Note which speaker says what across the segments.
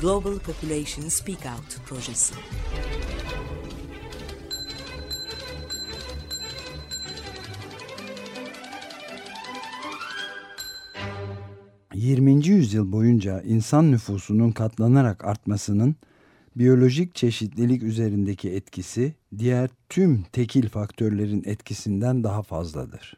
Speaker 1: Global Population Speak Out projesi.
Speaker 2: ...20. yüzyıl boyunca insan nüfusunun katlanarak artmasının biyolojik çeşitlilik üzerindeki etkisi diğer tüm tekil faktörlerin etkisinden daha fazladır.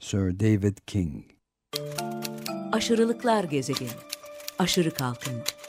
Speaker 2: Sir David King
Speaker 1: Aşırılıklar gezegeni. Aşırı kalkınma,